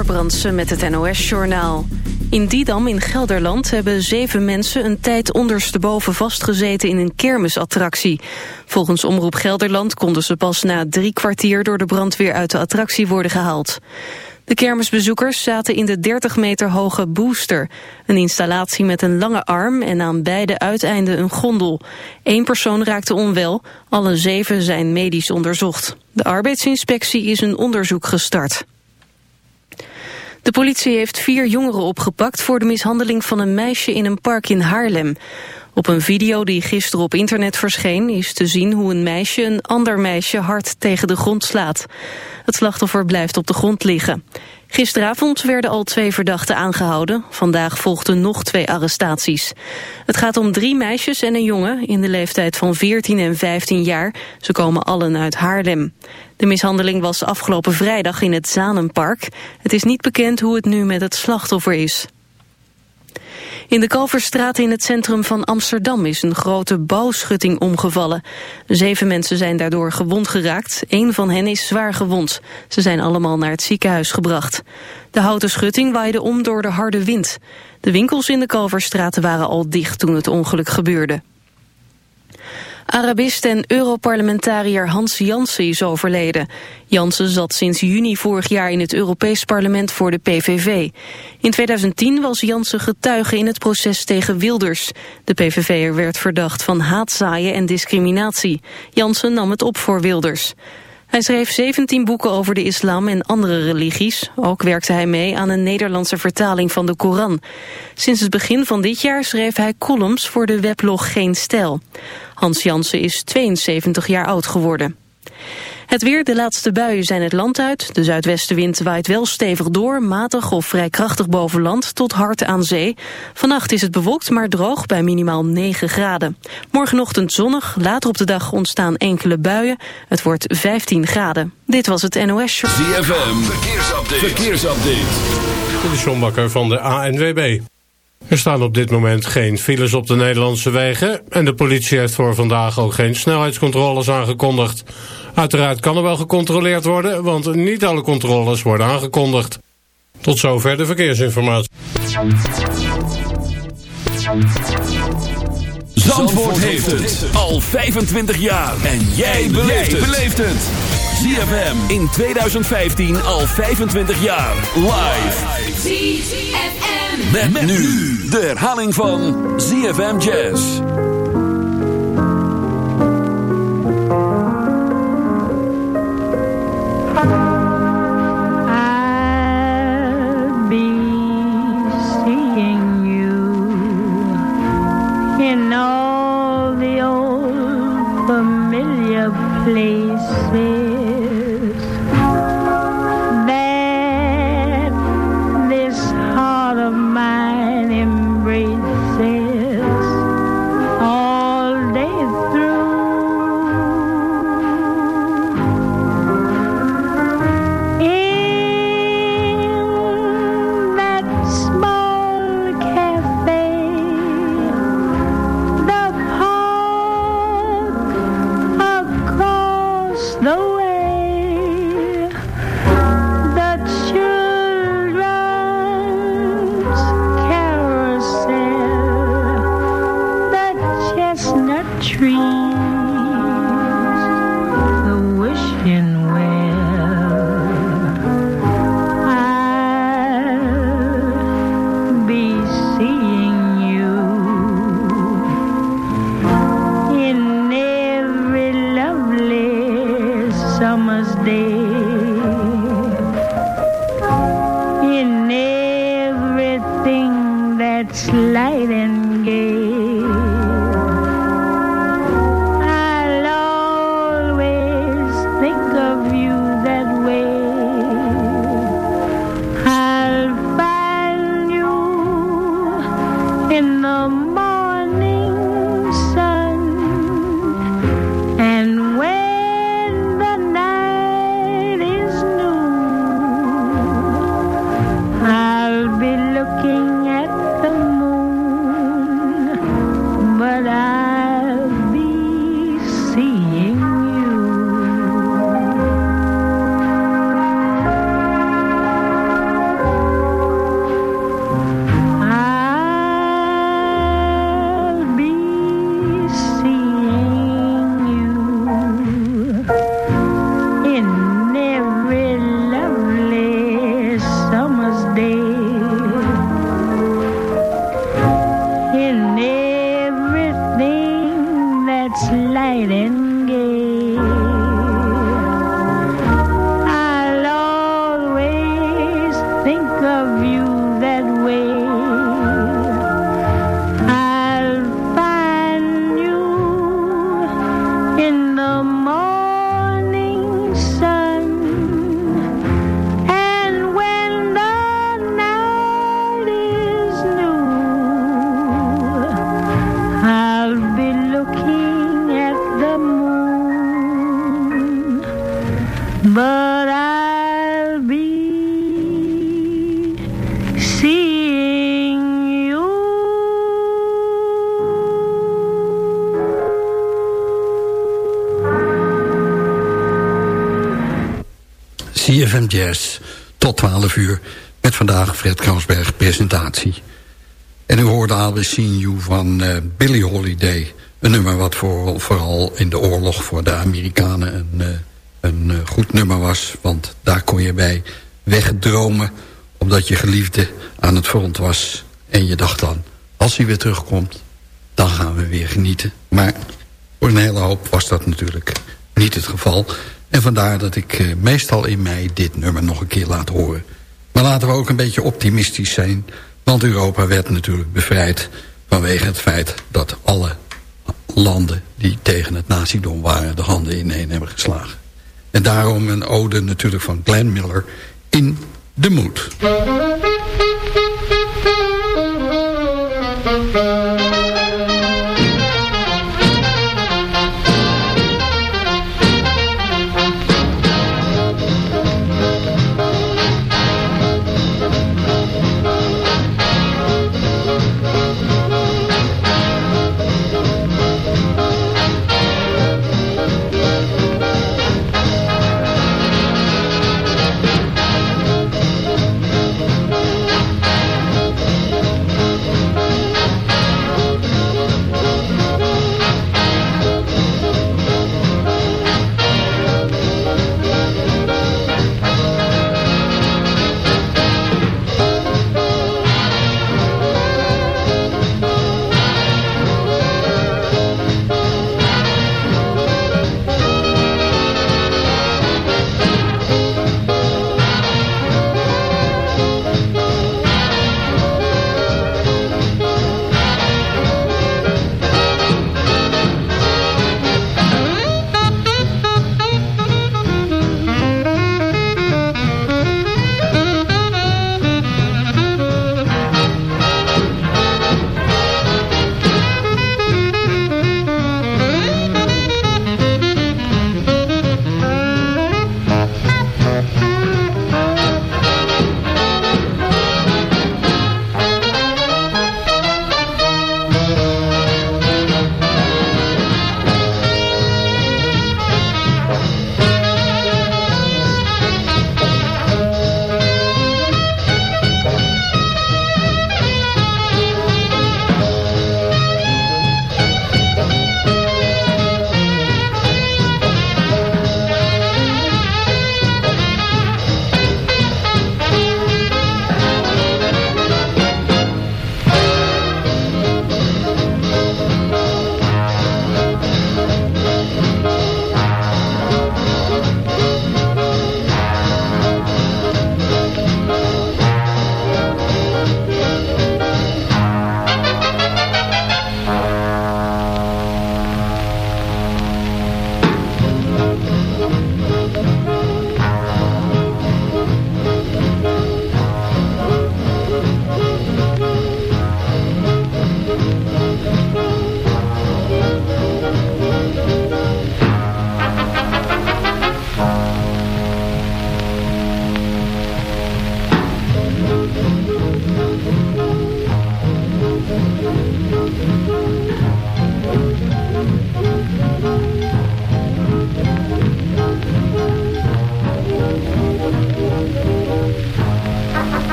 Brandsen met het NOS-journaal. In Didam in Gelderland hebben zeven mensen een tijd ondersteboven vastgezeten in een kermisattractie. Volgens Omroep Gelderland konden ze pas na drie kwartier door de brandweer uit de attractie worden gehaald. De kermisbezoekers zaten in de 30 meter hoge booster. Een installatie met een lange arm en aan beide uiteinden een gondel. Eén persoon raakte onwel, alle zeven zijn medisch onderzocht. De arbeidsinspectie is een onderzoek gestart. De politie heeft vier jongeren opgepakt voor de mishandeling van een meisje in een park in Haarlem. Op een video die gisteren op internet verscheen is te zien hoe een meisje een ander meisje hard tegen de grond slaat. Het slachtoffer blijft op de grond liggen. Gisteravond werden al twee verdachten aangehouden. Vandaag volgden nog twee arrestaties. Het gaat om drie meisjes en een jongen in de leeftijd van 14 en 15 jaar. Ze komen allen uit Haarlem. De mishandeling was afgelopen vrijdag in het Zanenpark. Het is niet bekend hoe het nu met het slachtoffer is. In de Kalverstraat in het centrum van Amsterdam is een grote bouwschutting omgevallen. Zeven mensen zijn daardoor gewond geraakt. Eén van hen is zwaar gewond. Ze zijn allemaal naar het ziekenhuis gebracht. De houten schutting waaide om door de harde wind. De winkels in de Kalverstraat waren al dicht toen het ongeluk gebeurde. Arabist en Europarlementariër Hans Jansen is overleden. Jansen zat sinds juni vorig jaar in het Europees Parlement voor de PVV. In 2010 was Jansen getuige in het proces tegen Wilders. De PVV'er werd verdacht van haatzaaien en discriminatie. Jansen nam het op voor Wilders. Hij schreef 17 boeken over de islam en andere religies. Ook werkte hij mee aan een Nederlandse vertaling van de Koran. Sinds het begin van dit jaar schreef hij columns voor de weblog Geen Stijl. Hans Jansen is 72 jaar oud geworden. Het weer, de laatste buien zijn het land uit. De zuidwestenwind waait wel stevig door, matig of vrij krachtig boven land tot hard aan zee. Vannacht is het bewolkt, maar droog bij minimaal 9 graden. Morgenochtend zonnig, later op de dag ontstaan enkele buien. Het wordt 15 graden. Dit was het NOS Show. ZFM, verkeersupdate. verkeersupdate. De Sjombakker van de ANWB. Er staan op dit moment geen files op de Nederlandse wegen... en de politie heeft voor vandaag ook geen snelheidscontroles aangekondigd. Uiteraard kan er wel gecontroleerd worden, want niet alle controles worden aangekondigd. Tot zover de verkeersinformatie. Zandvoort heeft het al 25 jaar. En jij beleeft het. ZFM in 2015 al 25 jaar. Live. ZFM. Met, nu de herhaling van ZFM Jazz. In all the old familiar places 12 uur. Met vandaag Fred Kransberg presentatie. En u hoorde I'll Seen You van uh, Billie Holiday. Een nummer wat voor, vooral in de oorlog voor de Amerikanen een, uh, een uh, goed nummer was. Want daar kon je bij wegdromen omdat je geliefde aan het front was. En je dacht dan, als hij weer terugkomt, dan gaan we weer genieten. Maar voor een hele hoop was dat natuurlijk niet het geval. En vandaar dat ik uh, meestal in mei dit nummer nog een keer laat horen. Maar laten we ook een beetje optimistisch zijn. Want Europa werd natuurlijk bevrijd vanwege het feit dat alle landen die tegen het nazidom waren... de handen ineen hebben geslagen. En daarom een ode natuurlijk van Glenn Miller in de moed.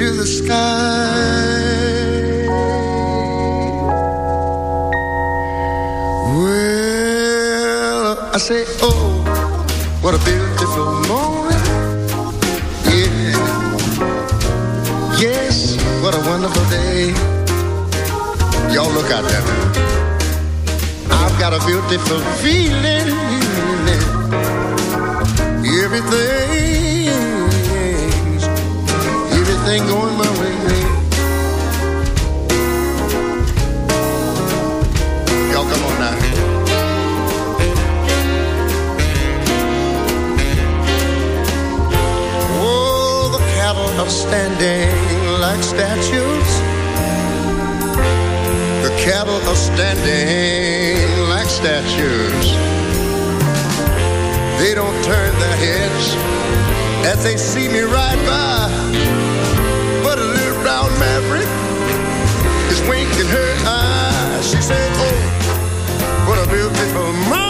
To the sky. Well, I say, oh, what a beautiful morning. Yeah. Yes, what a wonderful day. Y'all look out there I've got a beautiful feeling. Standing like statues. The cattle are standing like statues. They don't turn their heads as they see me ride by. But a little brown maverick is winking her eye. She said, Oh, what a beautiful morning.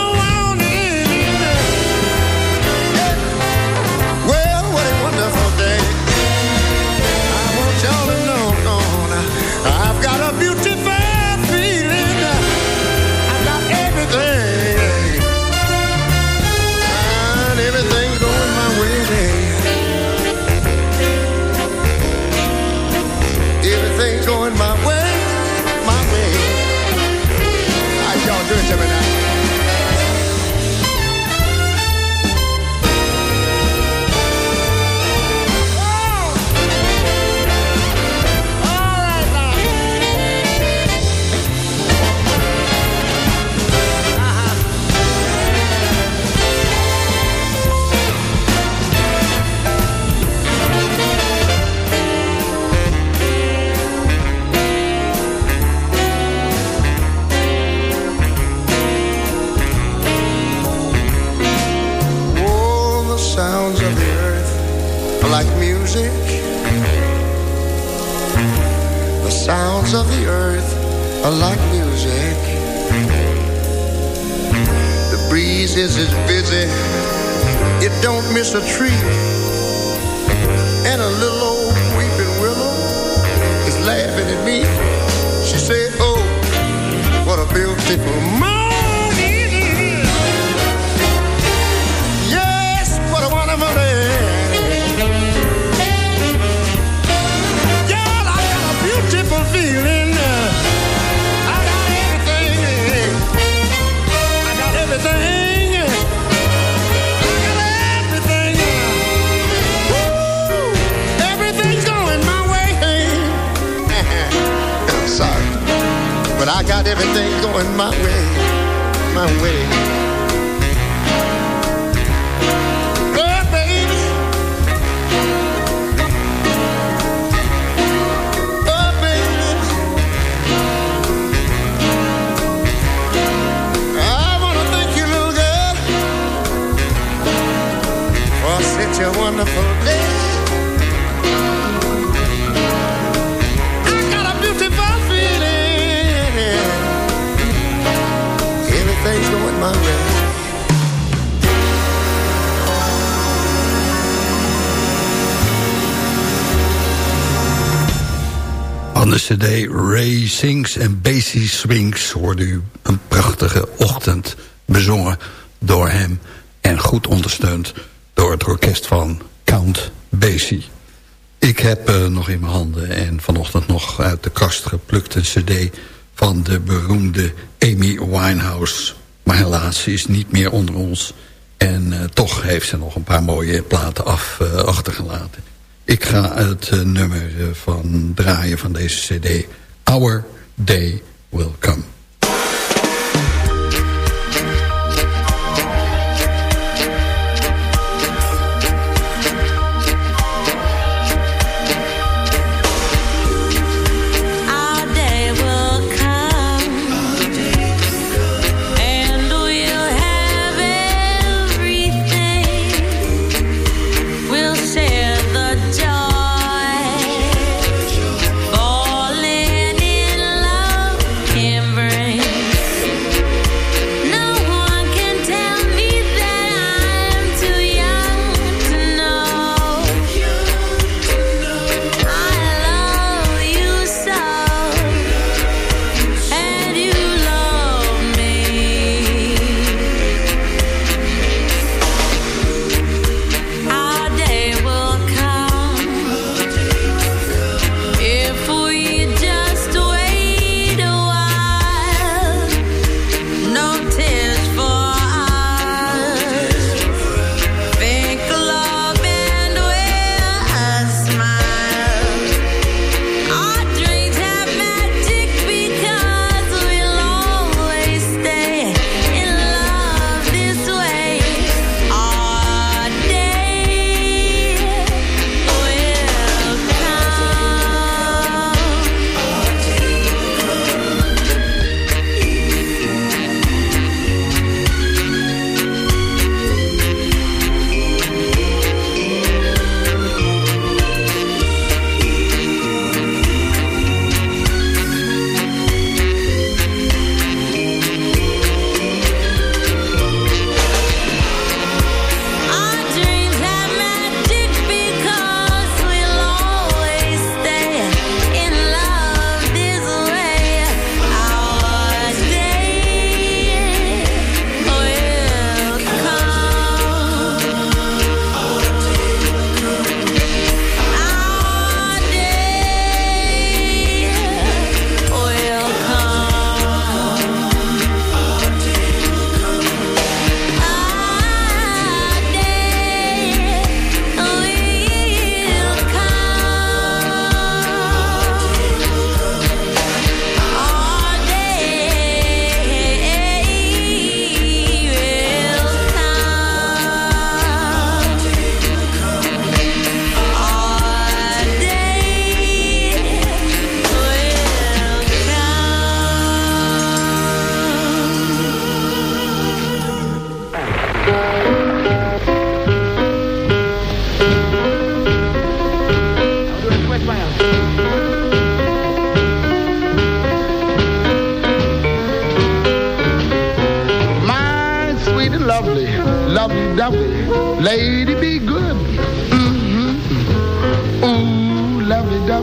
De cd Ray Sings en Basie Swings hoorde u een prachtige ochtend bezongen door hem... en goed ondersteund door het orkest van Count Basie. Ik heb eh, nog in mijn handen en vanochtend nog uit de kast geplukt een cd... van de beroemde Amy Winehouse. Maar helaas, is niet meer onder ons... en eh, toch heeft ze nog een paar mooie platen af, eh, achtergelaten. Ik ga het eh, nummer eh, van draaien van deze cd. Our Day Will Come.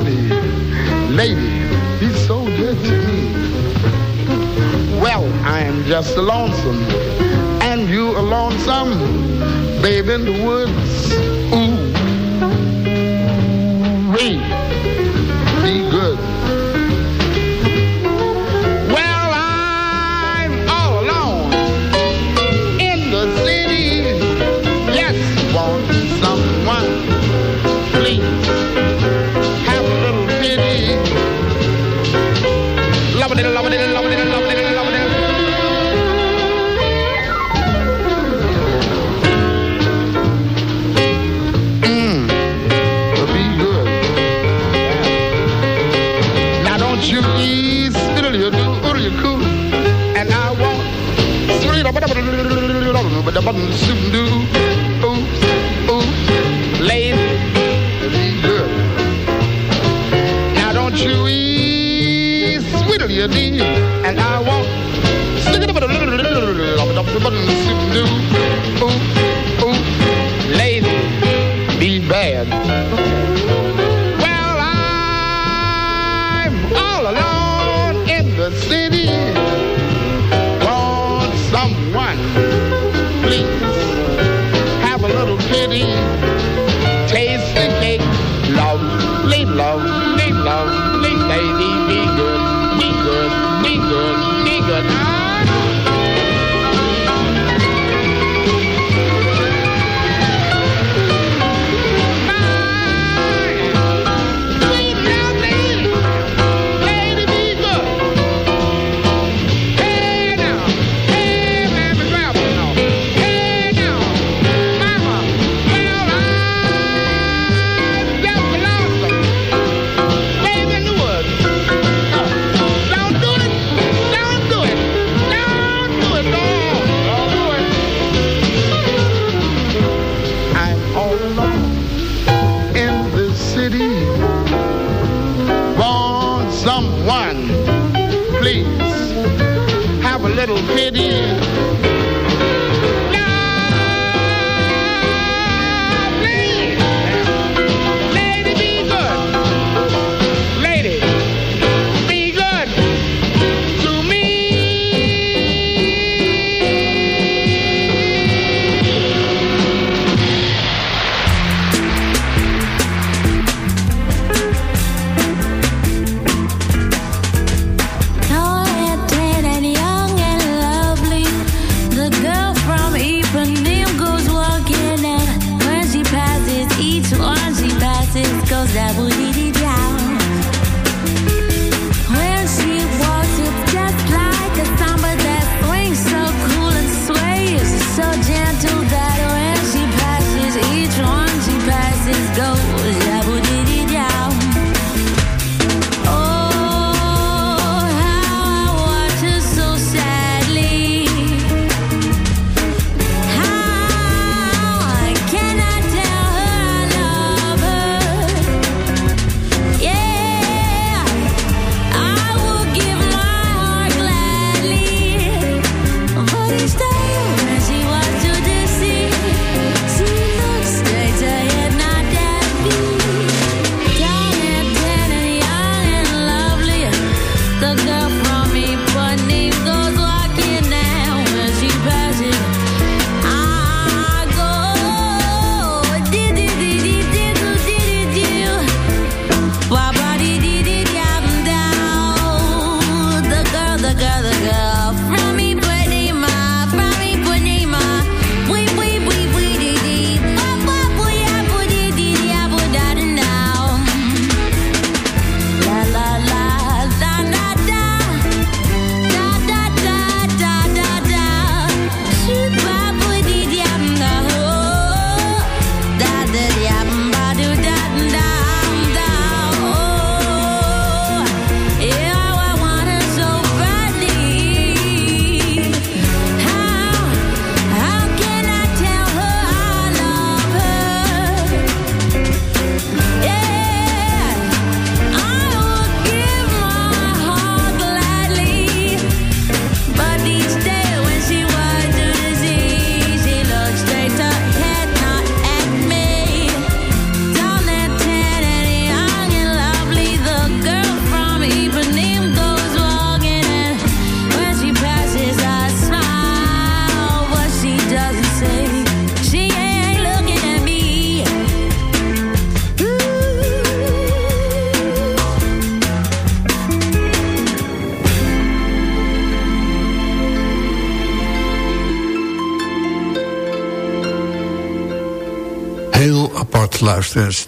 Lady, he's so good to me. Well, I am just a lonesome, and you a lonesome, babe in the woods. Ooh, wait. the buttons soon do.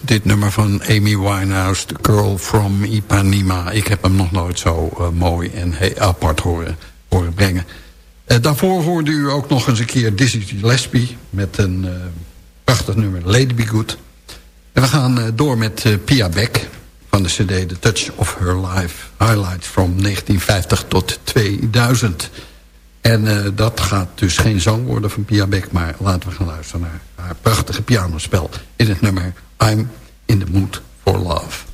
Dit nummer van Amy Winehouse, The Girl from Ipanema. Ik heb hem nog nooit zo uh, mooi en apart horen, brengen. Uh, daarvoor hoorde u ook nog eens een keer Dizzy Gillespie... met een uh, prachtig nummer, Lady Be Good. En we gaan door met Pia Beck van de cd The Touch of Her Life. Highlights from 1950 tot 2000... En uh, dat gaat dus geen zang worden van Pia Beck... maar laten we gaan luisteren naar haar prachtige pianospel... in het nummer I'm in the Mood for Love.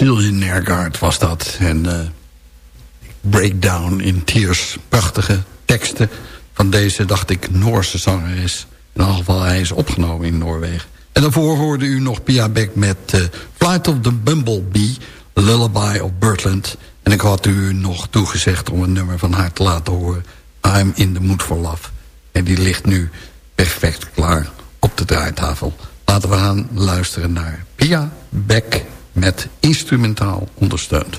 Seals Nergaard was dat. En eh, Breakdown in Tears. Prachtige teksten van deze, dacht ik, Noorse zanger is. In elk geval, hij is opgenomen in Noorwegen. En daarvoor hoorde u nog Pia Beck met uh, Flight of the Bumblebee... Lullaby of Birdland. En ik had u nog toegezegd om een nummer van haar te laten horen. I'm in the mood for love. En die ligt nu perfect klaar op de draaitafel. Laten we gaan luisteren naar Pia Beck met instrumentaal ondersteund.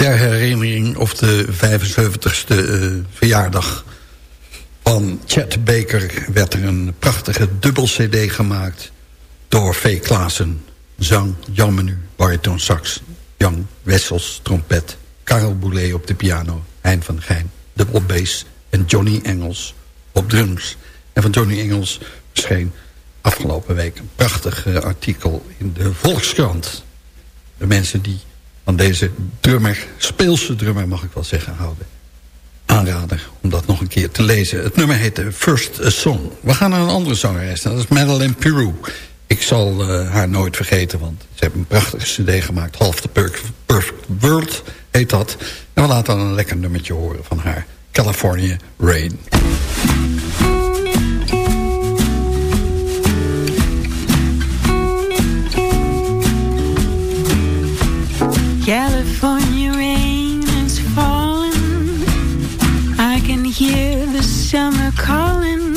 Ter herinnering of de 75ste uh, verjaardag van Chet Baker... werd er een prachtige dubbel cd gemaakt door V. Klaassen. Zang, Jan Menu, bariton sax, Jan Wessels, trompet... Karel Boulet op de piano, Hein van Gijn, dubbel bass... en Johnny Engels op drums. En van Johnny Engels verscheen afgelopen week een prachtig uh, artikel in de Volkskrant. De mensen die van deze drummer, speelse drummer mag ik wel zeggen, houden. Aanrader om dat nog een keer te lezen. Het nummer heet First Song. We gaan naar een andere zangeres, dat is Madeleine Peru. Ik zal uh, haar nooit vergeten, want ze hebben een prachtige cd gemaakt. Half the Perfect World heet dat. En we laten dan een lekker nummertje horen van haar. California Rain. California rain is falling. I can hear the summer calling.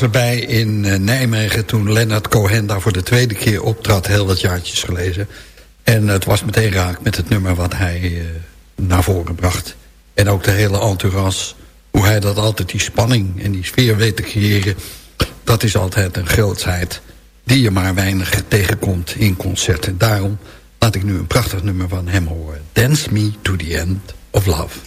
was erbij in eh, Nijmegen toen Leonard Cohen daar voor de tweede keer optrad, heel wat jaartjes gelezen. En het was meteen raak met het nummer wat hij eh, naar voren bracht. En ook de hele entourage, hoe hij dat altijd, die spanning en die sfeer weet te creëren... dat is altijd een grootheid die je maar weinig tegenkomt in concerten. Daarom laat ik nu een prachtig nummer van hem horen. Dance Me to the End of Love.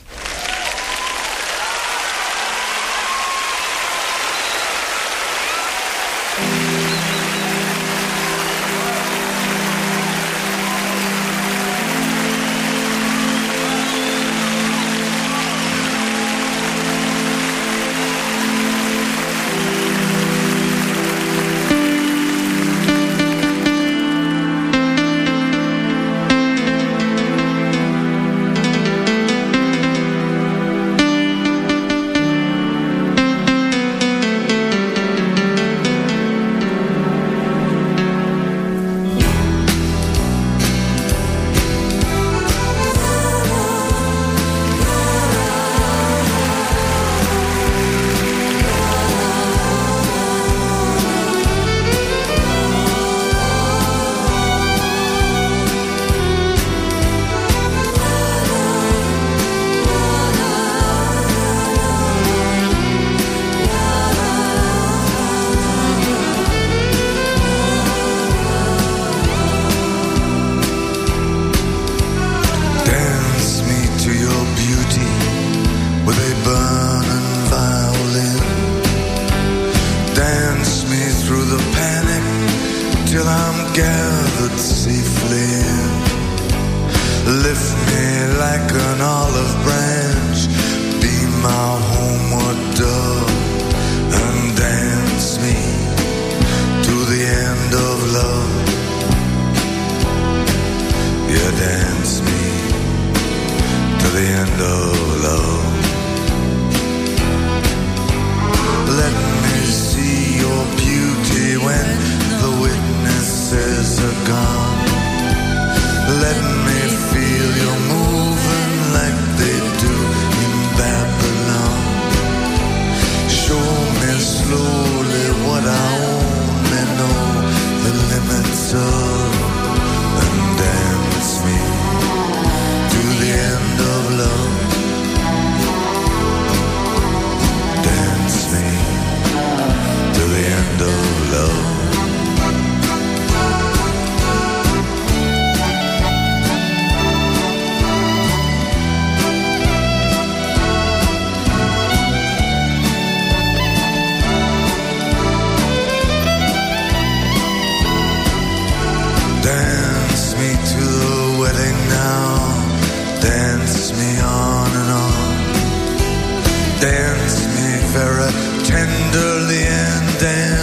Damn.